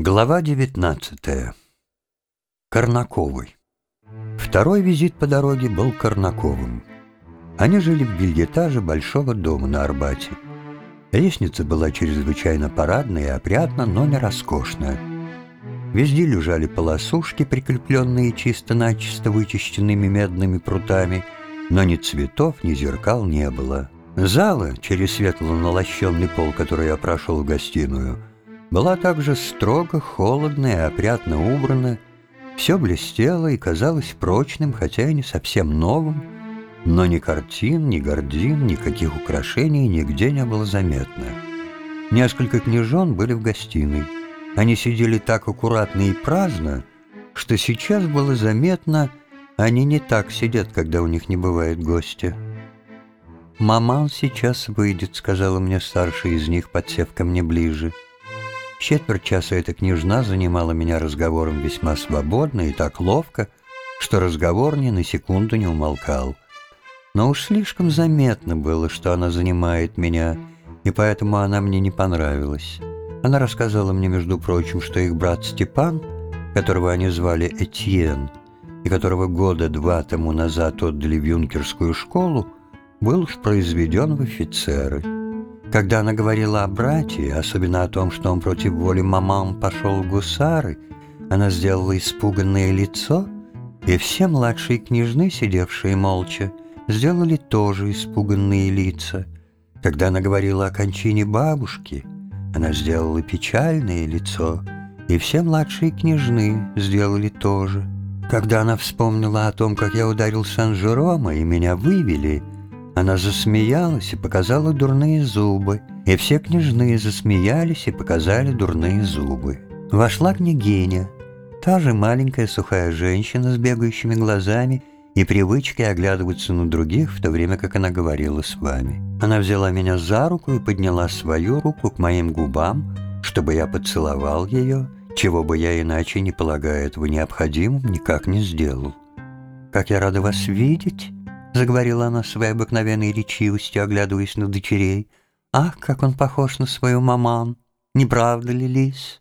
Глава 19. Корнаковый. Второй визит по дороге был Корнаковым. Они жили в бельетаже большого дома на Арбате. Лестница была чрезвычайно парадная и опрятна, но не роскошная. Везде лежали полосушки, прикрепленные чисто-начисто вычищенными медными прутами, но ни цветов, ни зеркал не было. Зала, через светло налощенный пол, который я прошел в гостиную, была также строго, холодно и опрятно убрана, все блестело и казалось прочным, хотя и не совсем новым, но ни картин, ни гордин, никаких украшений нигде не было заметно. Несколько княжон были в гостиной. Они сидели так аккуратно и праздно, что сейчас было заметно, они не так сидят, когда у них не бывает гостя. «Маман сейчас выйдет», — сказала мне старшая из них, подсев ко мне ближе. Четверть часа эта княжна занимала меня разговором весьма свободно и так ловко, что разговор ни на секунду не умолкал. Но уж слишком заметно было, что она занимает меня, и поэтому она мне не понравилась. Она рассказала мне, между прочим, что их брат Степан, которого они звали Этьен, и которого года два тому назад отдали в юнкерскую школу, был произведен в офицеры. Когда она говорила о брате, особенно о том, что он против воли мамам пошел в гусары, она сделала испуганное лицо, и все младшие княжны, сидевшие молча, сделали тоже испуганные лица. Когда она говорила о кончине бабушки, она сделала печальное лицо, и все младшие княжны сделали тоже. Когда она вспомнила о том, как я ударил Сан-Жерома и меня вывели — она засмеялась и показала дурные зубы, и все княжны засмеялись и показали дурные зубы. Вошла княгиня, та же маленькая сухая женщина с бегающими глазами и привычкой оглядываться на других, в то время как она говорила с вами. Она взяла меня за руку и подняла свою руку к моим губам, чтобы я поцеловал ее, чего бы я иначе, не полагая этого необходимым, никак не сделал. «Как я рада вас видеть!» — заговорила она своей обыкновенной речивостью, оглядываясь на дочерей. «Ах, как он похож на свою маман! Не правда ли, Лис?»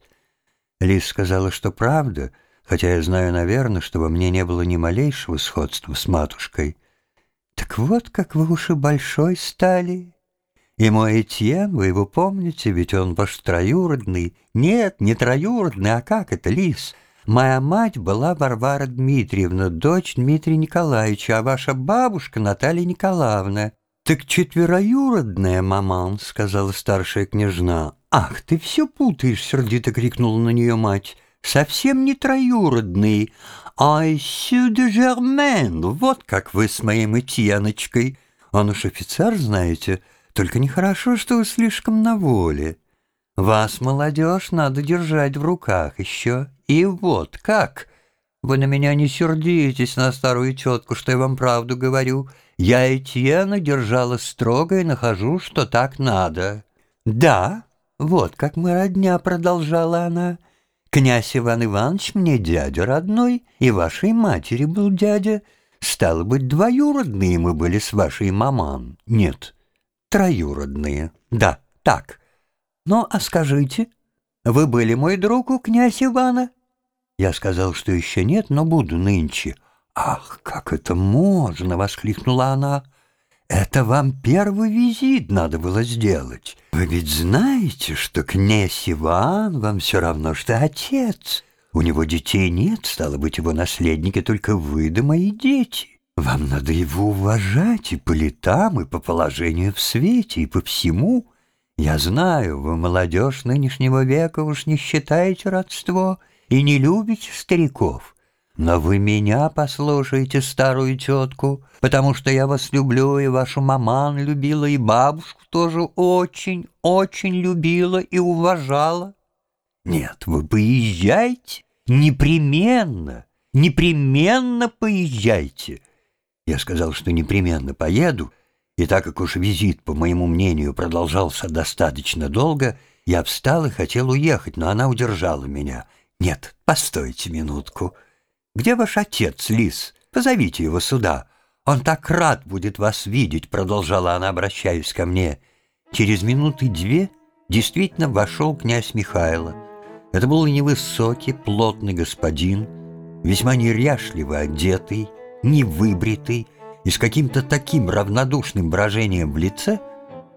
Лис сказала, что правда, хотя я знаю, наверное, что во мне не было ни малейшего сходства с матушкой. «Так вот, как вы уж и большой стали!» И мой Этьен, вы его помните, ведь он ваш троюродный. Нет, не троюродный, а как это, Лис? Моя мать была Варвара Дмитриевна, дочь Дмитрия Николаевича, а ваша бабушка Наталья Николаевна. «Так четвероюродная, маман», — сказала старшая княжна. «Ах, ты все путаешь», — сердито крикнула на нее мать. «Совсем не троюродный, а сю де Жермен, вот как вы с моей Этьяночкой. Он уж офицер, знаете, только нехорошо, что вы слишком на воле. Вас, молодежь, надо держать в руках еще и вот как. Вы на меня не сердитесь, на старую тетку, что я вам правду говорю. Я Этьена держала строго и нахожу, что так надо. Да, вот как мы родня, продолжала она. Князь Иван Иванович мне дядя родной, и вашей матери был дядя. Стало быть, двоюродные мы были с вашей маман. Нет, троюродные. Да, так. Ну, а скажите, вы были мой друг у князя Ивана? Я сказал, что еще нет, но буду нынче. «Ах, как это можно!» — воскликнула она. «Это вам первый визит надо было сделать. Вы ведь знаете, что князь Иван вам все равно, что отец. У него детей нет, стало быть, его наследники только вы да мои дети. Вам надо его уважать и по летам, и по положению в свете, и по всему. Я знаю, вы молодежь нынешнего века уж не считаете родство» и не любите стариков. Но вы меня послушаете, старую тетку, потому что я вас люблю, и вашу маман любила, и бабушку тоже очень, очень любила и уважала. Нет, вы поезжайте, непременно, непременно поезжайте. Я сказал, что непременно поеду, и так как уж визит, по моему мнению, продолжался достаточно долго, я встал и хотел уехать, но она удержала меня — «Нет, постойте минутку. Где ваш отец, Лис? Позовите его сюда. Он так рад будет вас видеть», — продолжала она, обращаясь ко мне. Через минуты две действительно вошел князь Михайло. Это был невысокий, плотный господин, весьма неряшливо одетый, невыбритый и с каким-то таким равнодушным выражением в лице,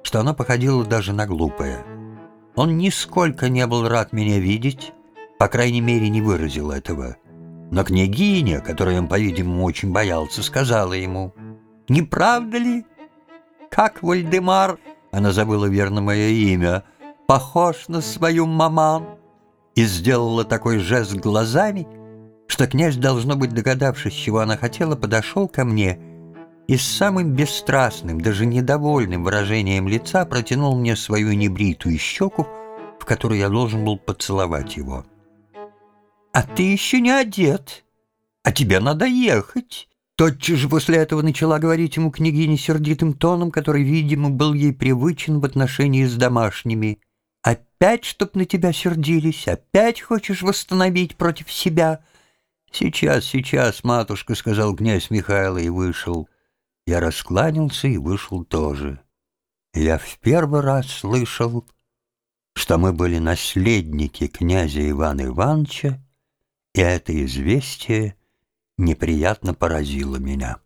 что оно походило даже на глупое. Он нисколько не был рад меня видеть, по крайней мере, не выразил этого. Но княгиня, которой он, по-видимому, очень боялся, сказала ему, «Не правда ли? Как Вальдемар, она забыла верно мое имя, похож на свою маман?» И сделала такой жест глазами, что князь, должно быть, догадавшись, чего она хотела, подошел ко мне и с самым бесстрастным, даже недовольным выражением лица протянул мне свою небритую щеку, в которую я должен был поцеловать его. «А ты еще не одет, а тебе надо ехать». Тотчас же после этого начала говорить ему княгиня сердитым тоном, который, видимо, был ей привычен в отношении с домашними. «Опять, чтоб на тебя сердились, опять хочешь восстановить против себя?» «Сейчас, сейчас, матушка», — сказал князь Михаил и вышел. Я раскланялся и вышел тоже. Я в первый раз слышал, что мы были наследники князя Ивана Ивановича, и это известие неприятно поразило меня.